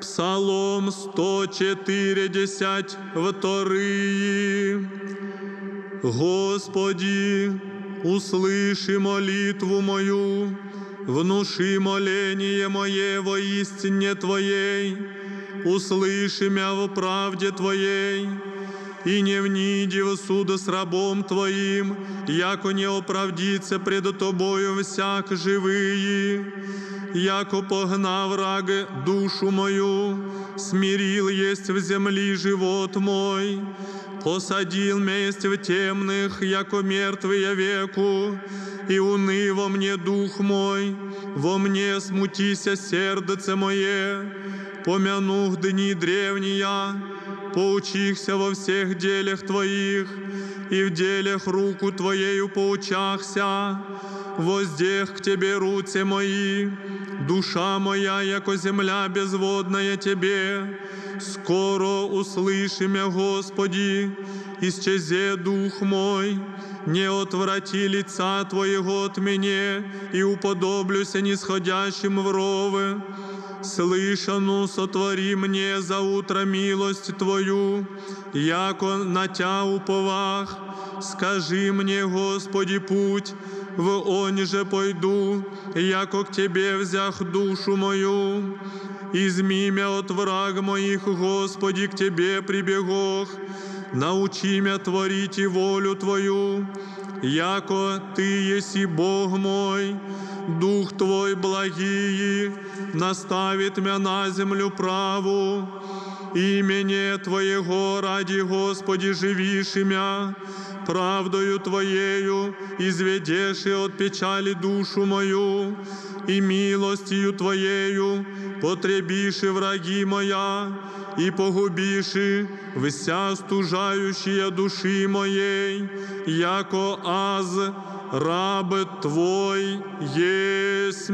Псалом 142. Господи, услыши молитву мою, внуши моление мое во истине Твоей, услыши мя в правде Твоей, и не вниди в суд с рабом Твоим, яко не оправдится пред Тобою всяк живые, яко погнав враг душу мою, смирил есть в земли живот мой, посадил месть в темных, яко мертвые веку, и уны во мне дух мой, во мне смутися сердце мое, помянух дни древние, поучихся во всех делях Твоих, и в делях руку Твоею поучахся, воздех к Тебе руце мои, душа моя, яко земля безводная Тебе, скоро услыши Господи, исчезе дух мой, не отврати лица Твоего от меня, и уподоблюся нисходящим в ровы, Слышану сотвори мне за утро милость Твою, яко на Тя уповах. Скажи мне, Господи, путь, в он же пойду, яко к Тебе взях душу мою. Изми мя от враг моих, Господи, к Тебе прибегох. Научи мя творить и волю Твою, яко Ты еси Бог мой, Дух Твой благий наставит мя на землю праву. Имене Твоего ради, Господи, живишь правдою Твоею изведеши от печали душу мою, и милостью Твоею потребиши враги моя, и погубиши вся стужающая души моей, яко аз раб Твой есть.